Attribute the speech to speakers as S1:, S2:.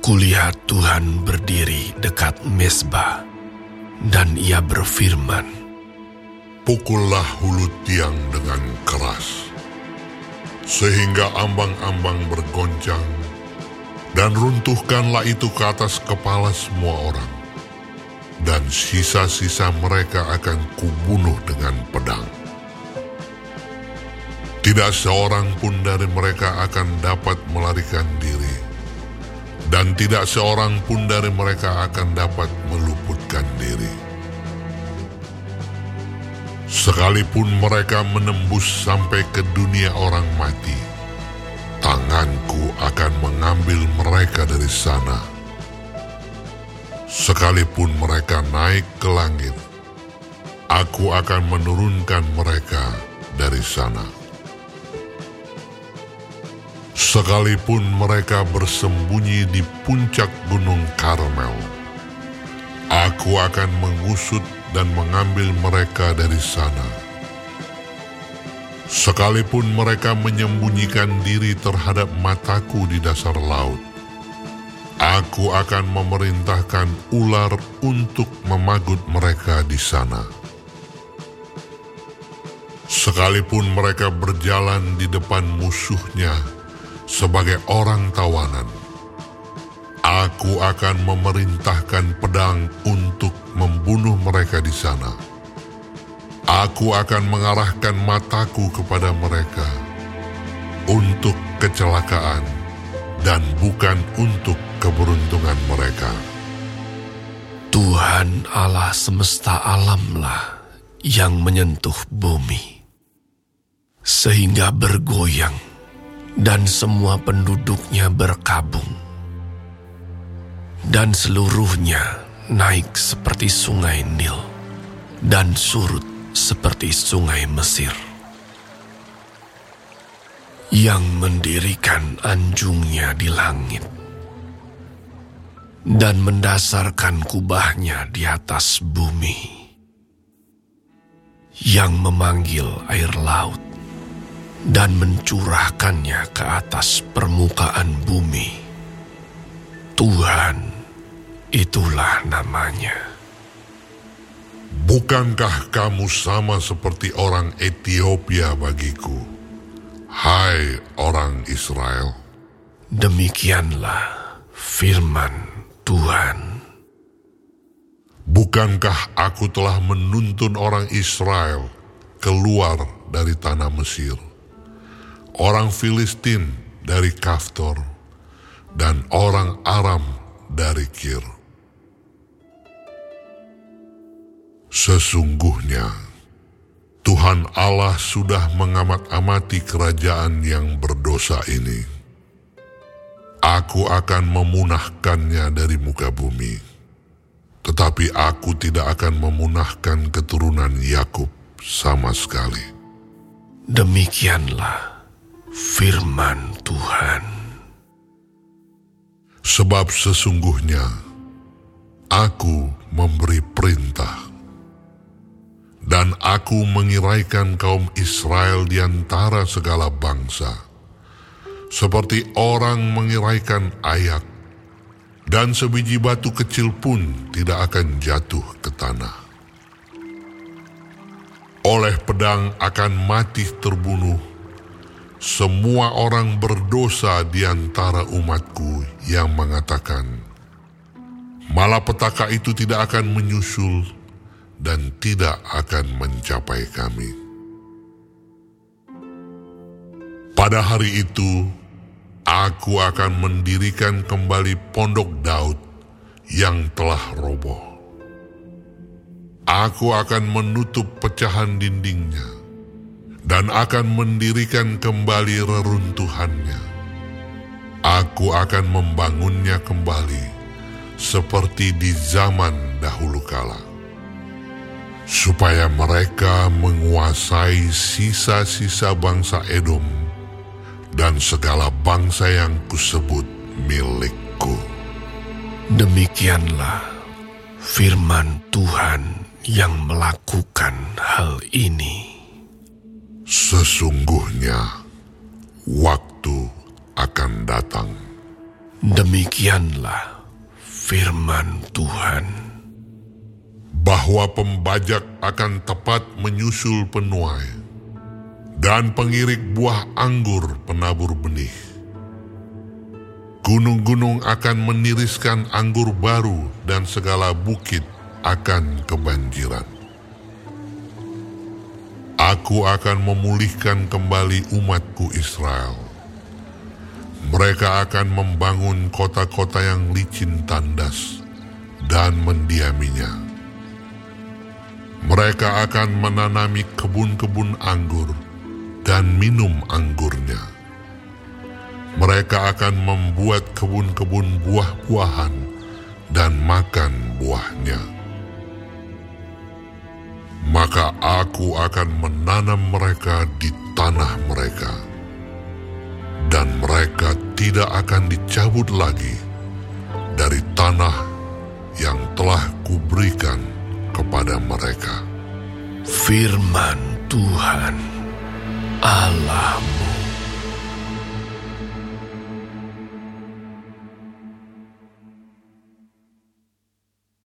S1: Kulihat Tuhan berdiri dekat mesbah, dan ia berfirman,
S2: Pukullah hulu tiang dengan keras, sehingga ambang-ambang bergoncang, dan runtuhkanlah itu ke atas kepala semua orang, dan sisa-sisa mereka akan kubunuh dengan pedang. Tidak seorang pun dari mereka akan dapat melarikan diri dan tidak seorang pun dari mereka akan dapat meluputkan diri. Sekalipun mereka menembus sampai ke dunia orang mati, tanganku akan mengambil mereka dari sana. Sekalipun mereka naik ke langit, aku akan menurunkan mereka dari sana. Sekalipun mereka bersembunyi di puncak gunung Karmel, aku akan mengusut dan mengambil mereka dari sana. Sekalipun mereka menyembunyikan diri terhadap mataku di dasar laut, aku akan memerintahkan ular untuk memagut mereka di sana. Sekalipun mereka berjalan di depan musuhnya, sebagai orang tawanan. Aku akan memerintahkan pedang untuk membunuh mereka di sana. Aku akan mengarahkan mataku kepada mereka untuk kecelakaan dan bukan untuk keberuntungan mereka.
S1: Tuhan Allah semesta alamlah yang menyentuh bumi, sehingga bergoyang dan semua penduduknya berkabung, dan seluruhnya naik seperti sungai Nil, dan surut seperti sungai Mesir. Yang mendirikan anjungnya di langit, dan mendasarkan kubahnya di atas bumi, yang memanggil air laut dan mencurahkannya ke atas permukaan bumi. Tuhan, itulah namanya.
S2: Bukankah kamu sama seperti orang Ethiopia bagiku, hai orang Israel?
S1: Demikianlah firman Tuhan.
S2: Bukankah aku telah menuntun orang Israel keluar dari tanah Mesir? Orang Filistin dari Kaftor, dan orang Aram dari Kir. Sesungguhnya, Tuhan Allah sudah mengamat-amati kerajaan yang berdosa ini. Aku akan memunahkannya dari muka bumi, tetapi aku tidak akan memunahkan keturunan Yakub sama sekali.
S1: Demikianlah firman Tuhan.
S2: Sebab sesungguhnya aku memberi perintah dan aku mengiraikan kaum Israel di antara segala bangsa, seperti orang mengiraikan ayak, dan sebiji batu kecil pun tidak akan jatuh ke tanah. Oleh pedang akan mati terbunuh semua orang berdosa di antara umatku yang mengatakan, malapetaka itu tidak akan menyusul dan tidak akan mencapai kami. Pada hari itu, aku akan mendirikan kembali pondok Daud yang telah roboh. Aku akan menutup pecahan dindingnya dan akan mendirikan kembali reruntuhannya. Aku akan membangunnya kembali seperti di zaman dahulu kala, supaya mereka menguasai sisa-sisa bangsa Edom dan segala bangsa yang kusebut milikku.
S1: Demikianlah firman Tuhan yang melakukan hal ini.
S2: Sesungguhnya waktu akan datang
S1: Demikianlah firman Tuhan.
S2: Bahwa pembajak akan tepat menyusul penuai, dan pengirik buah anggur penabur benih. Gunung-gunung akan meniriskan anggur baru dan segala bukit akan kebanjiran. Aku akan memulihkan kembali umatku Israel. Mereka akan membangun kota-kota yang licin tandas dan mendiaminya. Mereka akan menanami kebun-kebun anggur dan minum anggurnya. Mereka akan membuat kebun-kebun buah-buahan dan makan buahnya maka aku akan menanam mereka di tanah mereka, dan mereka tidak akan dicabut lagi dari tanah yang telah kuberikan kepada mereka.
S1: Firman Tuhan Allah